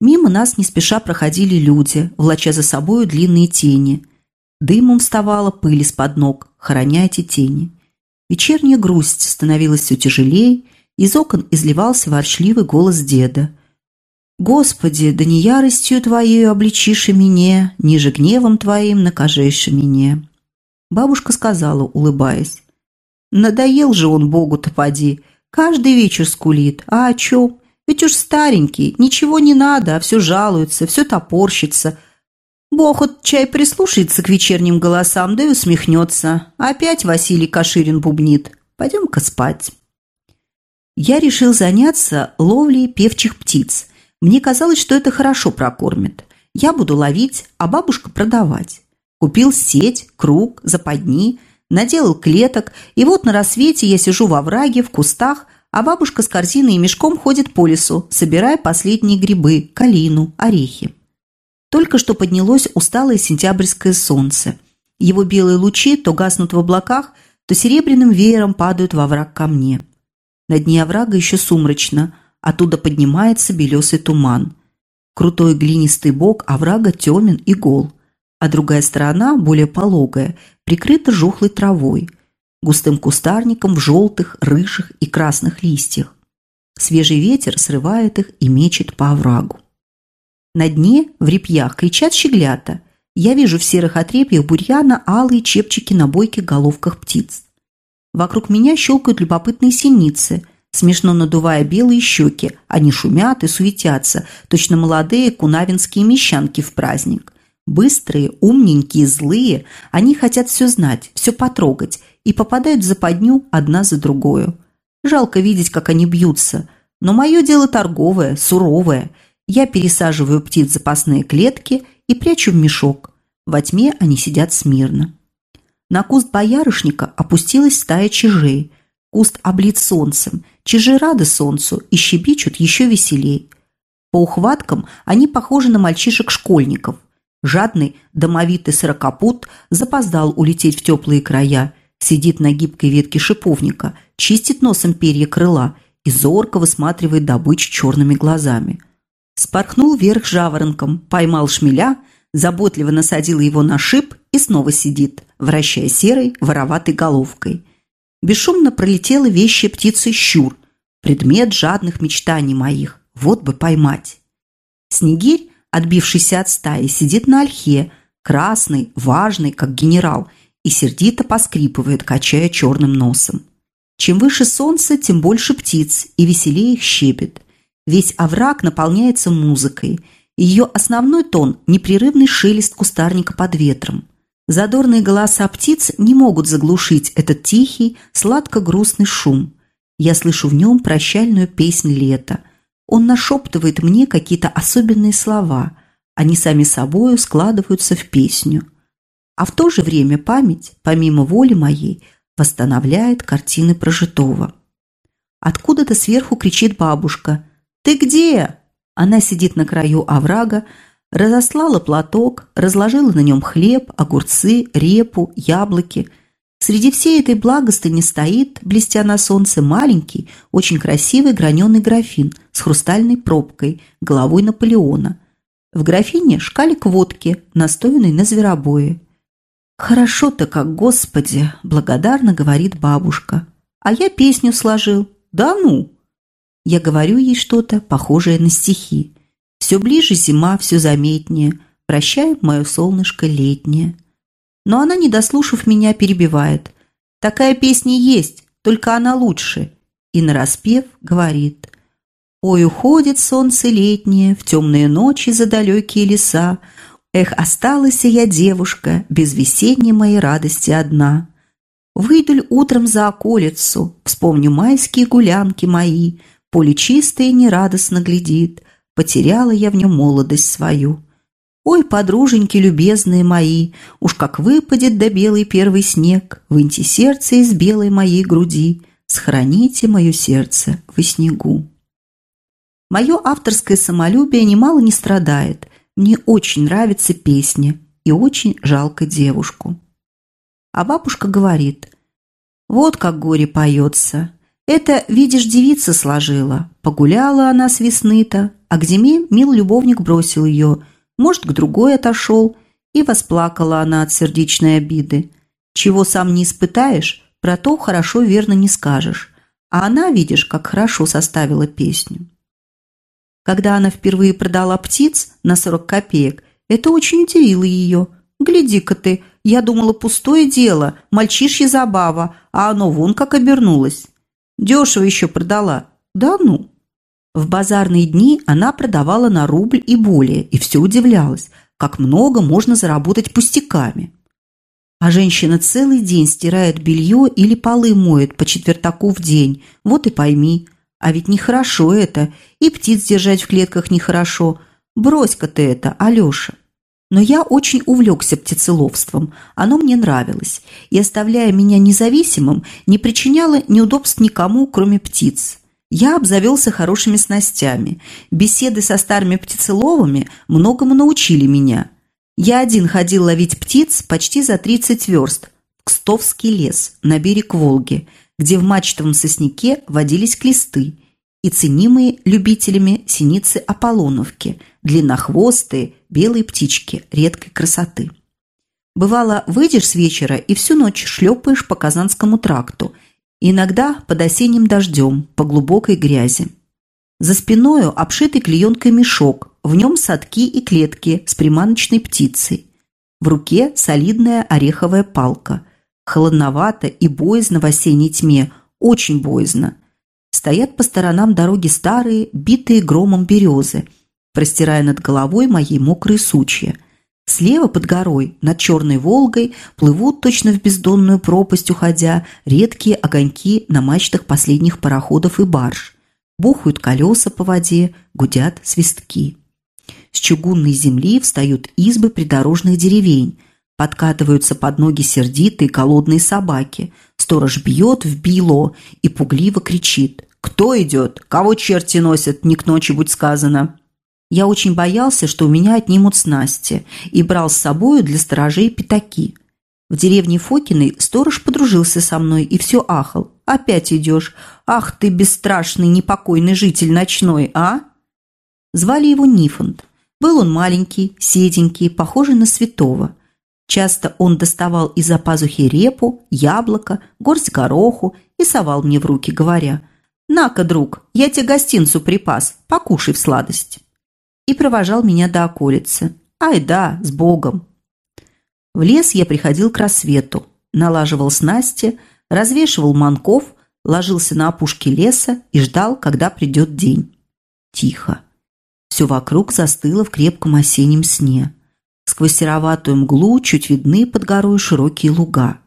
Мимо нас не спеша проходили люди, влача за собою длинные тени. Дымом вставала пыль из-под ног, хороня эти тени. Вечерняя грусть становилась все тяжелее, из окон изливался ворчливый голос деда. «Господи, да не яростью Твоею обличишь и меня, ниже гневом Твоим накажешь меня». Бабушка сказала, улыбаясь. «Надоел же он Богу-то поди, каждый вечер скулит, а о чем? Ведь уж старенький, ничего не надо, а все жалуется, все топорщится. Бог от чай прислушается к вечерним голосам, да и усмехнется. Опять Василий Каширин бубнит. Пойдем-ка спать. Я решил заняться ловлей певчих птиц. Мне казалось, что это хорошо прокормит. Я буду ловить, а бабушка продавать. Купил сеть, круг, западни, наделал клеток, и вот на рассвете я сижу во враге, в кустах, а бабушка с корзиной и мешком ходит по лесу, собирая последние грибы, калину, орехи. Только что поднялось усталое сентябрьское солнце. Его белые лучи то гаснут в облаках, то серебряным веером падают во враг ко мне. На дне оврага еще сумрачно, оттуда поднимается белесый туман. Крутой глинистый бок оврага темен и гол, а другая сторона, более пологая, прикрыта жухлой травой – густым кустарником в желтых, рыжих и красных листьях. Свежий ветер срывает их и мечет по оврагу. На дне, в репьях, кричат щеглята. Я вижу в серых отрепьях бурьяна алые чепчики на бойких головках птиц. Вокруг меня щелкают любопытные синицы, смешно надувая белые щеки. Они шумят и суетятся, точно молодые кунавинские мещанки в праздник. Быстрые, умненькие, злые, они хотят все знать, все потрогать и попадают в западню одна за другую. Жалко видеть, как они бьются, но мое дело торговое, суровое. Я пересаживаю птиц в запасные клетки и прячу в мешок. Во тьме они сидят смирно. На куст боярышника опустилась стая чижей. Куст облит солнцем, чижи рады солнцу и щебечут еще веселей. По ухваткам они похожи на мальчишек-школьников. Жадный, домовитый сорокопут запоздал улететь в теплые края – сидит на гибкой ветке шиповника, чистит носом перья крыла и зорко высматривает добычу черными глазами. Спорхнул вверх жаворонком, поймал шмеля, заботливо насадил его на шип и снова сидит, вращая серой, вороватой головкой. Бесшумно пролетела вещая птица щур, предмет жадных мечтаний моих, вот бы поймать. Снегирь, отбившийся от стаи, сидит на ольхе, красный, важный, как генерал – и сердито поскрипывает, качая черным носом. Чем выше солнце, тем больше птиц, и веселее их щебет. Весь овраг наполняется музыкой. Ее основной тон – непрерывный шелест кустарника под ветром. Задорные голоса птиц не могут заглушить этот тихий, сладко-грустный шум. Я слышу в нем прощальную песнь лета. Он нашептывает мне какие-то особенные слова. Они сами собою складываются в песню – а в то же время память, помимо воли моей, восстанавливает картины прожитого. Откуда-то сверху кричит бабушка «Ты где?». Она сидит на краю оврага, разослала платок, разложила на нем хлеб, огурцы, репу, яблоки. Среди всей этой благостыни стоит, блестя на солнце, маленький, очень красивый граненый графин с хрустальной пробкой, головой Наполеона. В графине шкалик водки, настоянный на зверобое. «Хорошо-то как, Господи!» – благодарно говорит бабушка. «А я песню сложил. Да ну!» Я говорю ей что-то, похожее на стихи. Все ближе зима, все заметнее. Прощай, мое солнышко летнее. Но она, не дослушав меня, перебивает. Такая песня есть, только она лучше. И нараспев говорит. Ой, уходит солнце летнее в темные ночи за далекие леса, Эх, осталась я девушка, без весенней моей радости одна. Выйду ль утром за околицу, вспомню майские гулянки мои, поле чистое нерадостно глядит, потеряла я в нем молодость свою. Ой, подруженьки любезные мои, уж как выпадет до белый первый снег, выньте сердце из белой моей груди, сохраните мое сердце в снегу. Мое авторское самолюбие немало не страдает – мне очень нравится песня и очень жалко девушку. А бабушка говорит, вот как горе поется. Это, видишь, девица сложила. Погуляла она с весны-то, а к зиме мил любовник бросил ее, может, к другой отошел, и восплакала она от сердечной обиды. Чего сам не испытаешь, про то хорошо верно не скажешь. А она, видишь, как хорошо составила песню. Когда она впервые продала птиц на 40 копеек, это очень удивило ее. «Гляди-ка ты, я думала, пустое дело, мальчишья забава, а оно вон как обернулось. Дешево еще продала. Да ну!» В базарные дни она продавала на рубль и более, и все удивлялась, как много можно заработать пустяками. А женщина целый день стирает белье или полы моет по четвертаку в день. Вот и пойми. А ведь нехорошо это. И птиц держать в клетках нехорошо. Брось-ка ты это, Алеша. Но я очень увлекся птицеловством. Оно мне нравилось. И, оставляя меня независимым, не причиняло неудобств никому, кроме птиц. Я обзавелся хорошими снастями. Беседы со старыми птицеловами многому научили меня – я один ходил ловить птиц почти за 30 верст Кстовский лес на берег Волги, где в мачтовом сосняке водились клесты и ценимые любителями синицы Аполлоновки, длиннохвостые белые птички редкой красоты. Бывало, выйдешь с вечера и всю ночь шлепаешь по Казанскому тракту, иногда под осенним дождем, по глубокой грязи. За спиною обшитый клеенкой мешок, в нем садки и клетки с приманочной птицей. В руке солидная ореховая палка. Холодновато и боязно в осенней тьме, очень боязно. Стоят по сторонам дороги старые, битые громом березы, простирая над головой моей мокрые сучья. Слева под горой, над Черной Волгой, плывут точно в бездонную пропасть уходя редкие огоньки на мачтах последних пароходов и барж. Бухают колеса по воде, гудят свистки. С чугунной земли встают избы придорожных деревень, подкатываются под ноги сердитые голодные собаки. Сторож бьет в било и пугливо кричит. «Кто идет? Кого черти носят? Не к ночи будь сказано!» Я очень боялся, что у меня отнимут снасти, и брал с собою для сторожей пятаки. В деревне Фокиной сторож подружился со мной и все ахал. «Опять идешь? Ах ты, бесстрашный, непокойный житель ночной, а?» Звали его Нифонт. Был он маленький, седенький, похожий на святого. Часто он доставал из-за пазухи репу, яблоко, горсть гороху и совал мне в руки, говоря «На-ка, друг, я тебе гостинцу припас, покушай в сладость». И провожал меня до околицы. Ай да, с Богом. В лес я приходил к рассвету, налаживал снасти, развешивал манков, ложился на опушке леса и ждал, когда придет день. Тихо. Все вокруг застыло в крепком осеннем сне. Сквозь сероватую мглу чуть видны под горой широкие луга.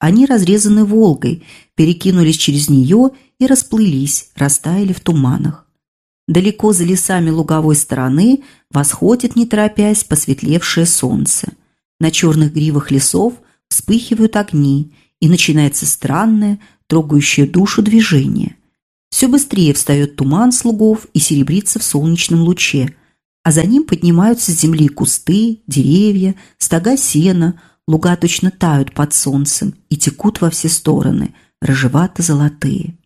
Они разрезаны Волгой, перекинулись через нее и расплылись, растаяли в туманах. Далеко за лесами луговой стороны восходит, не торопясь, посветлевшее солнце. На черных гривах лесов вспыхивают огни, и начинается странное, трогающее душу движение – все быстрее встает туман слугов и серебрится в солнечном луче, а за ним поднимаются с земли кусты, деревья, стога сена, луга точно тают под солнцем и текут во все стороны, рыжевато-золотые.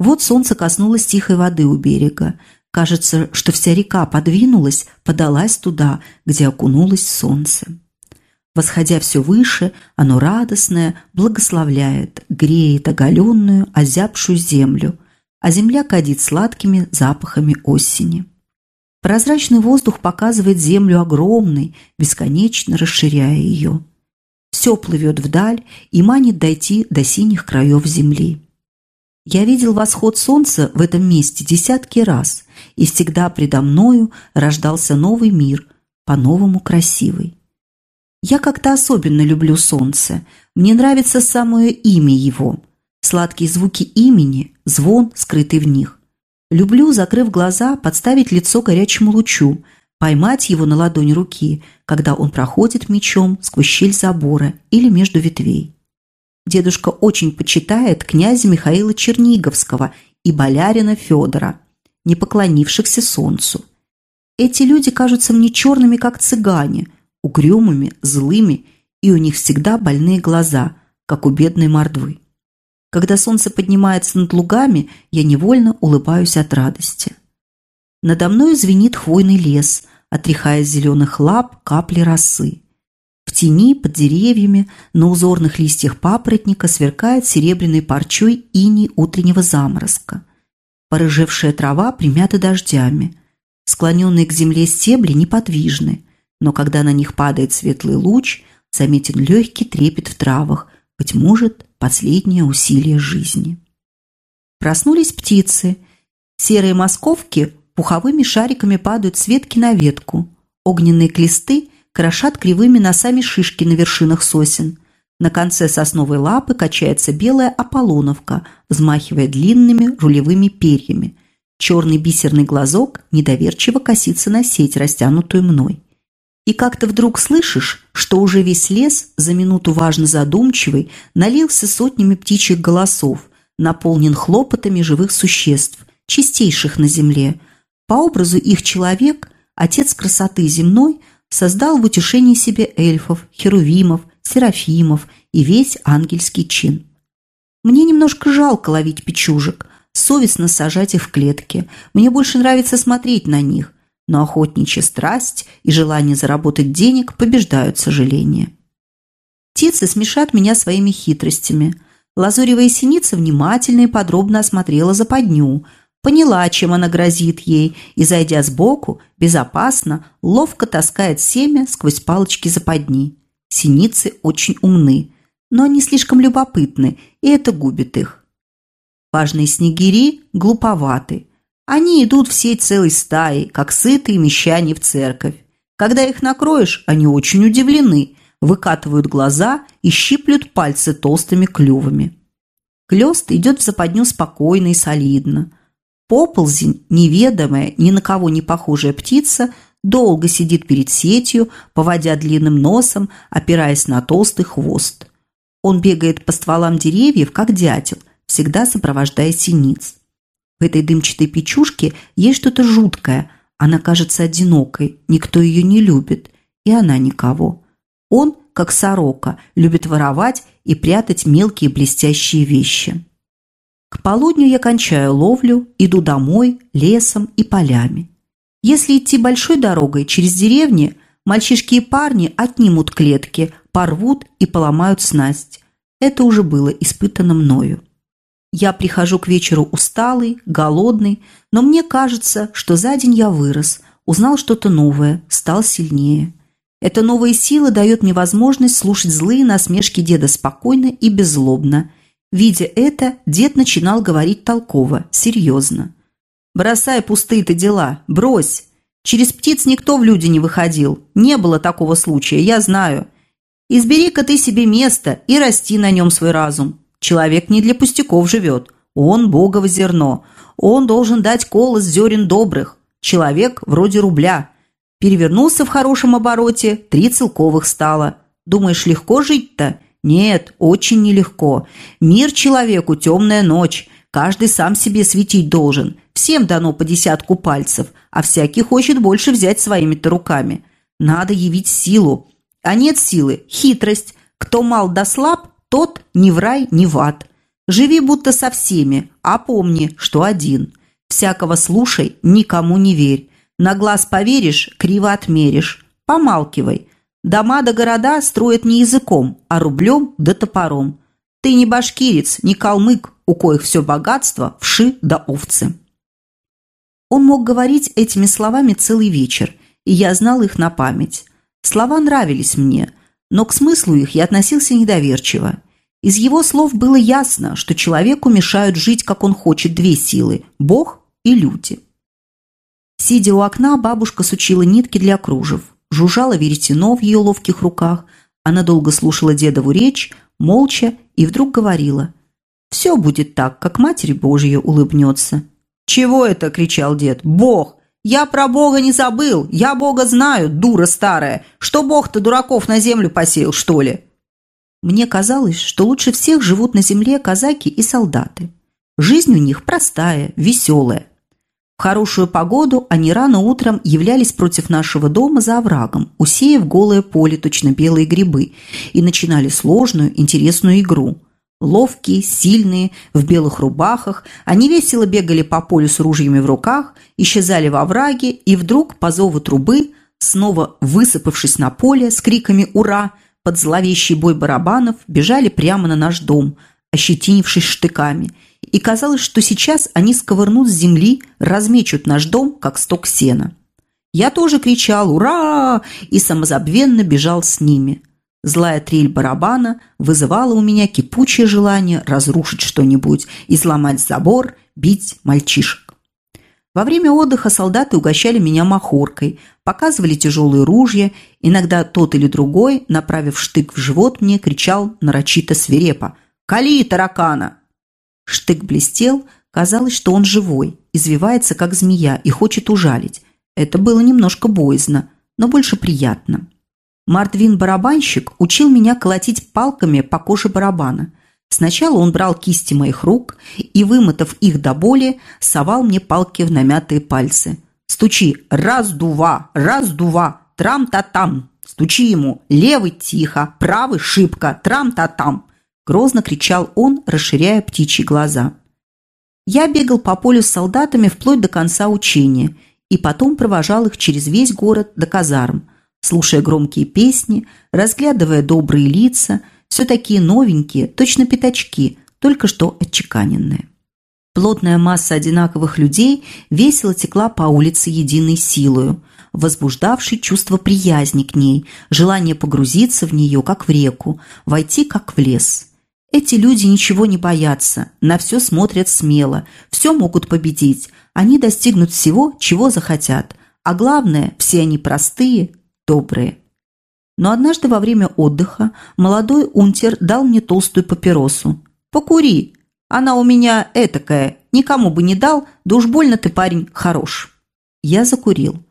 Вот солнце коснулось тихой воды у берега. Кажется, что вся река подвинулась, подалась туда, где окунулось солнце. Восходя все выше, оно радостное благословляет, греет оголенную, озябшую землю, а земля кадит сладкими запахами осени. Прозрачный воздух показывает землю огромной, бесконечно расширяя ее. Все плывет вдаль и манит дойти до синих краев земли. Я видел восход солнца в этом месте десятки раз, и всегда предо мною рождался новый мир, по-новому красивый. Я как-то особенно люблю солнце. Мне нравится самое имя его – Сладкие звуки имени, звон, скрытый в них. Люблю, закрыв глаза, подставить лицо горячему лучу, поймать его на ладонь руки, когда он проходит мечом сквозь щель забора или между ветвей. Дедушка очень почитает князя Михаила Черниговского и болярина Федора, не поклонившихся солнцу. Эти люди кажутся мне черными, как цыгане, угрюмыми, злыми, и у них всегда больные глаза, как у бедной мордвы. Когда солнце поднимается над лугами, я невольно улыбаюсь от радости. Надо мной звенит хвойный лес, отряхая зеленых лап капли росы. В тени, под деревьями, на узорных листьях папоротника сверкает серебряной парчой иней утреннего заморозка. Порыжевшая трава примята дождями. Склоненные к земле стебли неподвижны, но когда на них падает светлый луч, заметен легкий трепет в травах, быть может, последнее усилие жизни. Проснулись птицы. Серые московки пуховыми шариками падают с ветки на ветку. Огненные клесты крошат кривыми носами шишки на вершинах сосен. На конце сосновой лапы качается белая аполлоновка, взмахивая длинными рулевыми перьями. Черный бисерный глазок недоверчиво косится на сеть, растянутую мной. И как-то вдруг слышишь, что уже весь лес, за минуту важно задумчивый, налился сотнями птичьих голосов, наполнен хлопотами живых существ, чистейших на земле. По образу их человек, отец красоты земной, создал в утешении себе эльфов, херувимов, серафимов и весь ангельский чин. Мне немножко жалко ловить печужек, совестно сажать их в клетки. Мне больше нравится смотреть на них – но охотничья страсть и желание заработать денег побеждают сожаление. Птицы смешат меня своими хитростями. Лазуревая синица внимательно и подробно осмотрела западню, поняла, чем она грозит ей, и, зайдя сбоку, безопасно, ловко таскает семя сквозь палочки западни. Синицы очень умны, но они слишком любопытны, и это губит их. Важные снегири глуповаты – они идут всей целой стаей, как сытые мещане в церковь. Когда их накроешь, они очень удивлены, выкатывают глаза и щиплют пальцы толстыми клювами. Клёст идет в западню спокойно и солидно. Поползень, неведомая, ни на кого не похожая птица, долго сидит перед сетью, поводя длинным носом, опираясь на толстый хвост. Он бегает по стволам деревьев, как дятел, всегда сопровождая синиц. В этой дымчатой печушке есть что-то жуткое. Она кажется одинокой, никто ее не любит, и она никого. Он, как сорока, любит воровать и прятать мелкие блестящие вещи. К полудню я кончаю ловлю, иду домой, лесом и полями. Если идти большой дорогой через деревни, мальчишки и парни отнимут клетки, порвут и поломают снасть. Это уже было испытано мною. Я прихожу к вечеру усталый, голодный, но мне кажется, что за день я вырос, узнал что-то новое, стал сильнее. Эта новая сила дает мне возможность слушать злые насмешки деда спокойно и беззлобно. Видя это, дед начинал говорить толково, серьезно. «Бросай пустые-то дела, брось. Через птиц никто в люди не выходил. Не было такого случая, я знаю. Избери-ка ты себе место и расти на нем свой разум. Человек не для пустяков живет. Он – Богово зерно. Он должен дать колос зерен добрых. Человек вроде рубля. Перевернулся в хорошем обороте, три целковых стало. Думаешь, легко жить-то? Нет, очень нелегко. Мир человеку – темная ночь. Каждый сам себе светить должен. Всем дано по десятку пальцев, а всякий хочет больше взять своими-то руками. Надо явить силу. А нет силы – хитрость. Кто мал да слаб, тот ни в рай, ни в ад. Живи будто со всеми, а помни, что один. Всякого слушай, никому не верь. На глаз поверишь, криво отмеришь. Помалкивай. Дома да города строят не языком, а рублем да топором. Ты не башкирец, не калмык, у коих все богатство вши да овцы. Он мог говорить этими словами целый вечер, и я знал их на память. Слова нравились мне – но к смыслу их я относился недоверчиво. Из его слов было ясно, что человеку мешают жить, как он хочет, две силы – Бог и люди. Сидя у окна, бабушка сучила нитки для кружев, жужжала веретено в ее ловких руках. Она долго слушала дедову речь, молча, и вдруг говорила «Все будет так, как Матерь Божья улыбнется». «Чего это?» – кричал дед. «Бог! «Я про Бога не забыл! Я Бога знаю, дура старая! Что Бог-то дураков на землю посеял, что ли?» Мне казалось, что лучше всех живут на земле казаки и солдаты. Жизнь у них простая, веселая. В хорошую погоду они рано утром являлись против нашего дома за оврагом, усеяв голое поле точно белые грибы, и начинали сложную, интересную игру. Ловкие, сильные, в белых рубахах, они весело бегали по полю с ружьями в руках, исчезали во враге, и вдруг по зову трубы, снова высыпавшись на поле с криками «Ура!», под зловещий бой барабанов бежали прямо на наш дом, ощетинившись штыками. И казалось, что сейчас они сковырнут с земли, размечут наш дом, как сток сена. Я тоже кричал «Ура!» и самозабвенно бежал с ними. Злая трель барабана вызывала у меня кипучее желание разрушить что-нибудь, изломать забор, бить мальчишек. Во время отдыха солдаты угощали меня махоркой, показывали тяжелые ружья, иногда тот или другой, направив штык в живот мне, кричал нарочито свирепо «Кали, таракана!». Штык блестел, казалось, что он живой, извивается, как змея, и хочет ужалить. Это было немножко боязно, но больше приятно. Мартвин-барабанщик учил меня колотить палками по коже барабана. Сначала он брал кисти моих рук и, вымотав их до боли, совал мне палки в намятые пальцы. «Стучи! Раз-дува! Раз-дува! Трам-та-там!» «Стучи ему! Левый тихо! Правый шибко! Трам-та-там!» Грозно кричал он, расширяя птичьи глаза. Я бегал по полю с солдатами вплоть до конца учения и потом провожал их через весь город до казарм – слушая громкие песни, разглядывая добрые лица, все такие новенькие, точно пятачки, только что отчеканенные. Плотная масса одинаковых людей весело текла по улице единой силою, возбуждавшей чувство приязни к ней, желание погрузиться в нее, как в реку, войти, как в лес. Эти люди ничего не боятся, на все смотрят смело, все могут победить, они достигнут всего, чего захотят. А главное, все они простые, добрые. Но однажды во время отдыха молодой унтер дал мне толстую папиросу. «Покури! Она у меня этакая, никому бы не дал, да уж больно ты, парень, хорош». Я закурил.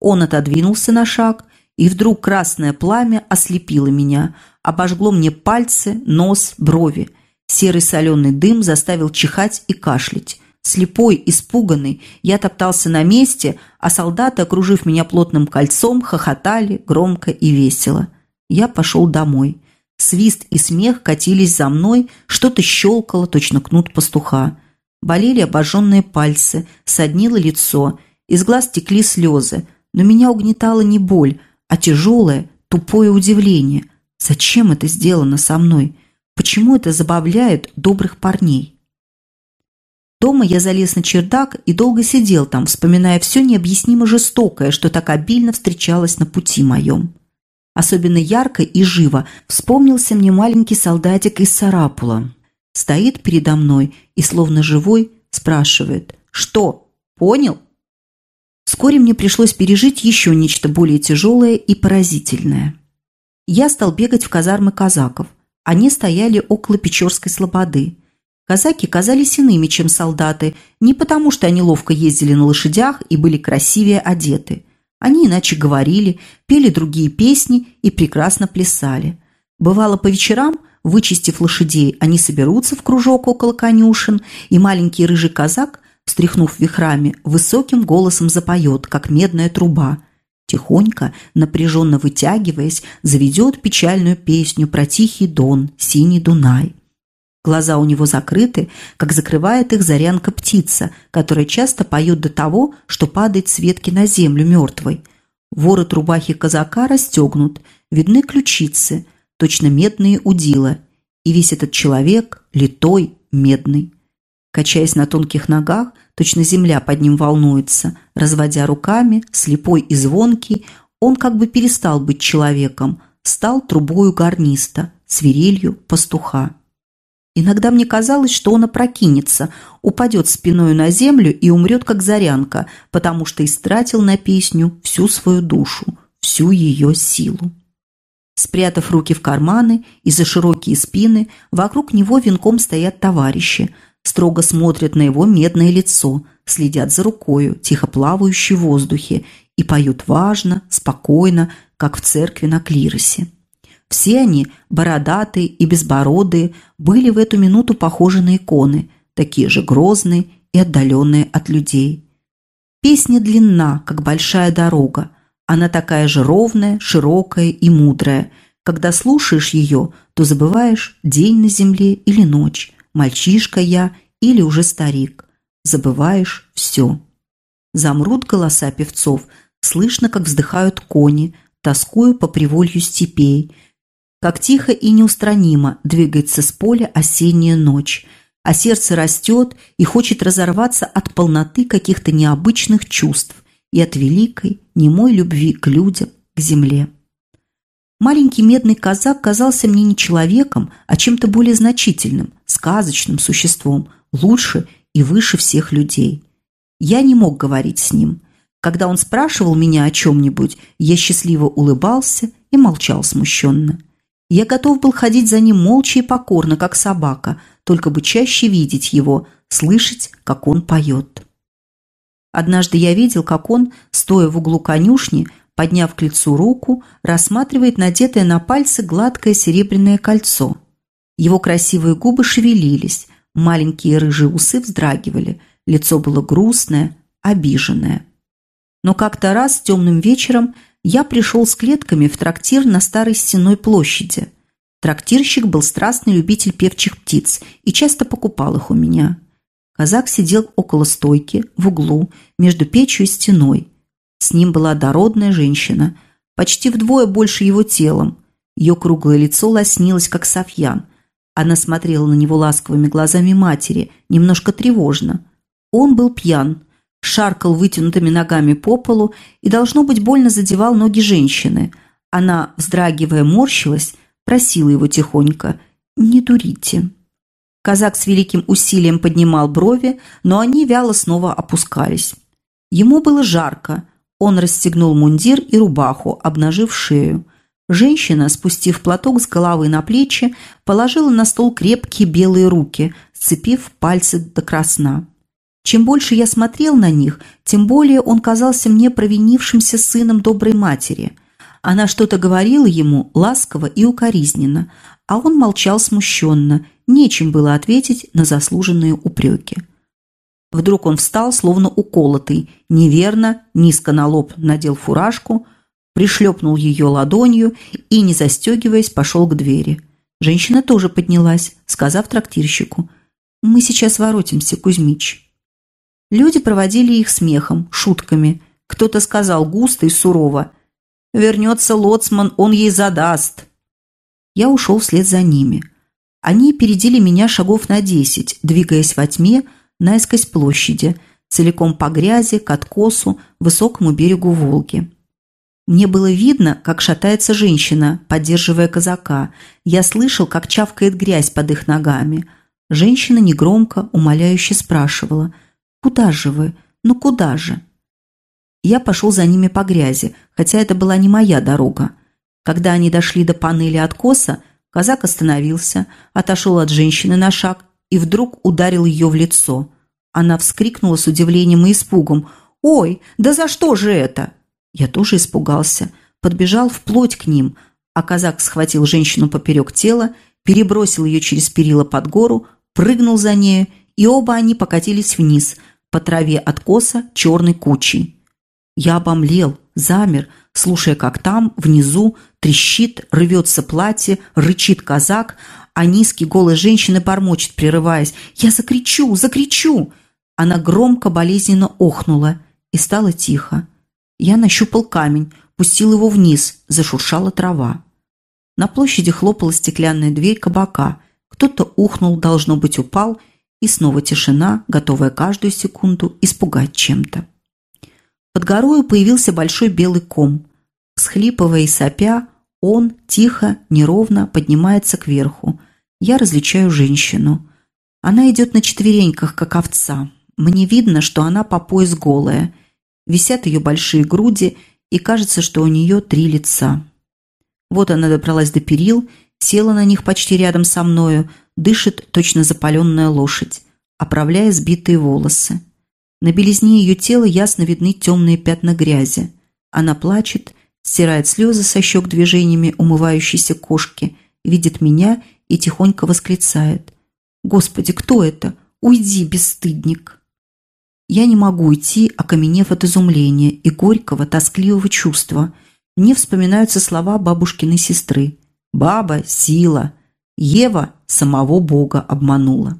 Он отодвинулся на шаг, и вдруг красное пламя ослепило меня, обожгло мне пальцы, нос, брови. Серый соленый дым заставил чихать и кашлять. Слепой, испуганный, я топтался на месте, а солдаты, окружив меня плотным кольцом, хохотали громко и весело. Я пошел домой. Свист и смех катились за мной, что-то щелкало, точно кнут пастуха. Болели обожженные пальцы, соднило лицо, из глаз текли слезы, но меня угнетала не боль, а тяжелое, тупое удивление. Зачем это сделано со мной? Почему это забавляет добрых парней? Дома я залез на чердак и долго сидел там, вспоминая все необъяснимо жестокое, что так обильно встречалось на пути моем. Особенно ярко и живо вспомнился мне маленький солдатик из Сарапула. Стоит передо мной и, словно живой, спрашивает «Что? Понял?» Вскоре мне пришлось пережить еще нечто более тяжелое и поразительное. Я стал бегать в казармы казаков. Они стояли около Печорской слободы. Казаки казались иными, чем солдаты, не потому, что они ловко ездили на лошадях и были красивее одеты. Они иначе говорили, пели другие песни и прекрасно плясали. Бывало, по вечерам, вычистив лошадей, они соберутся в кружок около конюшен, и маленький рыжий казак, встряхнув вихрами, высоким голосом запоет, как медная труба. Тихонько, напряженно вытягиваясь, заведет печальную песню про тихий дон, синий Дунай. Глаза у него закрыты, как закрывает их зарянка птица, которая часто поет до того, что падает с ветки на землю мертвой. Ворот рубахи казака расстегнут, видны ключицы, точно медные удила, и весь этот человек литой, медный. Качаясь на тонких ногах, точно земля под ним волнуется, разводя руками, слепой и звонкий, он как бы перестал быть человеком, стал трубою гарниста, свирелью пастуха. Иногда мне казалось, что он опрокинется, упадет спиной на землю и умрет, как зарянка, потому что истратил на песню всю свою душу, всю ее силу. Спрятав руки в карманы и за широкие спины, вокруг него венком стоят товарищи, строго смотрят на его медное лицо, следят за рукою, тихо плавающей в воздухе, и поют важно, спокойно, как в церкви на клиросе. Все они, бородатые и безбородые, были в эту минуту похожи на иконы, такие же грозные и отдаленные от людей. Песня длинна, как большая дорога. Она такая же ровная, широкая и мудрая. Когда слушаешь ее, то забываешь день на земле или ночь, мальчишка я или уже старик. Забываешь все. Замрут голоса певцов, слышно, как вздыхают кони, тоскую по приволью степей, как тихо и неустранимо двигается с поля осенняя ночь, а сердце растет и хочет разорваться от полноты каких-то необычных чувств и от великой, немой любви к людям, к земле. Маленький медный казак казался мне не человеком, а чем-то более значительным, сказочным существом, лучше и выше всех людей. Я не мог говорить с ним. Когда он спрашивал меня о чем-нибудь, я счастливо улыбался и молчал смущенно. Я готов был ходить за ним молча и покорно, как собака, только бы чаще видеть его, слышать, как он поет. Однажды я видел, как он, стоя в углу конюшни, подняв к лицу руку, рассматривает надетое на пальцы гладкое серебряное кольцо. Его красивые губы шевелились, маленькие рыжие усы вздрагивали, лицо было грустное, обиженное. Но как-то раз темным вечером я пришел с клетками в трактир на Старой Стеной площади. Трактирщик был страстный любитель певчих птиц и часто покупал их у меня. Казак сидел около стойки, в углу, между печью и стеной. С ним была дородная женщина, почти вдвое больше его телом. Ее круглое лицо лоснилось, как софьян. Она смотрела на него ласковыми глазами матери, немножко тревожно. Он был пьян, шаркал вытянутыми ногами по полу и, должно быть, больно задевал ноги женщины. Она, вздрагивая, морщилась, просила его тихонько «Не дурите». Казак с великим усилием поднимал брови, но они вяло снова опускались. Ему было жарко. Он расстегнул мундир и рубаху, обнажив шею. Женщина, спустив платок с головы на плечи, положила на стол крепкие белые руки, сцепив пальцы до красна. Чем больше я смотрел на них, тем более он казался мне провинившимся сыном доброй матери. Она что-то говорила ему ласково и укоризненно, а он молчал смущенно – нечем было ответить на заслуженные упреки. Вдруг он встал, словно уколотый, неверно, низко на лоб надел фуражку, пришлепнул ее ладонью и, не застегиваясь, пошел к двери. Женщина тоже поднялась, сказав трактирщику, «Мы сейчас воротимся, Кузьмич». Люди проводили их смехом, шутками. Кто-то сказал густо и сурово, «Вернется лоцман, он ей задаст». Я ушел вслед за ними – они опередили меня шагов на десять, двигаясь во тьме наискось площади, целиком по грязи, к откосу, высокому берегу Волги. Мне было видно, как шатается женщина, поддерживая казака. Я слышал, как чавкает грязь под их ногами. Женщина негромко, умоляюще спрашивала, «Куда же вы? Ну куда же?» Я пошел за ними по грязи, хотя это была не моя дорога. Когда они дошли до панели откоса, Казак остановился, отошел от женщины на шаг и вдруг ударил ее в лицо. Она вскрикнула с удивлением и испугом. «Ой, да за что же это?» Я тоже испугался, подбежал вплоть к ним, а казак схватил женщину поперек тела, перебросил ее через перила под гору, прыгнул за нею, и оба они покатились вниз, по траве откоса черной кучей. Я обомлел, замер, слушая, как там, внизу, трещит, рвется платье, рычит казак, а низкий голос женщины бормочет, прерываясь. «Я закричу! Закричу!» Она громко, болезненно охнула, и стало тихо. Я нащупал камень, пустил его вниз, зашуршала трава. На площади хлопала стеклянная дверь кабака. Кто-то ухнул, должно быть, упал, и снова тишина, готовая каждую секунду испугать чем-то. Под горою появился большой белый ком. Схлипывая и сопя, он тихо, неровно поднимается кверху. Я различаю женщину. Она идет на четвереньках, как овца. Мне видно, что она по пояс голая. Висят ее большие груди, и кажется, что у нее три лица. Вот она добралась до перил, села на них почти рядом со мною, дышит точно запаленная лошадь, оправляя сбитые волосы. На белизне ее тела ясно видны темные пятна грязи. Она плачет, стирает слезы со щек движениями умывающейся кошки, видит меня и тихонько восклицает. «Господи, кто это? Уйди, бесстыдник!» Я не могу уйти, окаменев от изумления и горького, тоскливого чувства. Мне вспоминаются слова бабушкиной сестры. Баба – сила. Ева самого Бога обманула.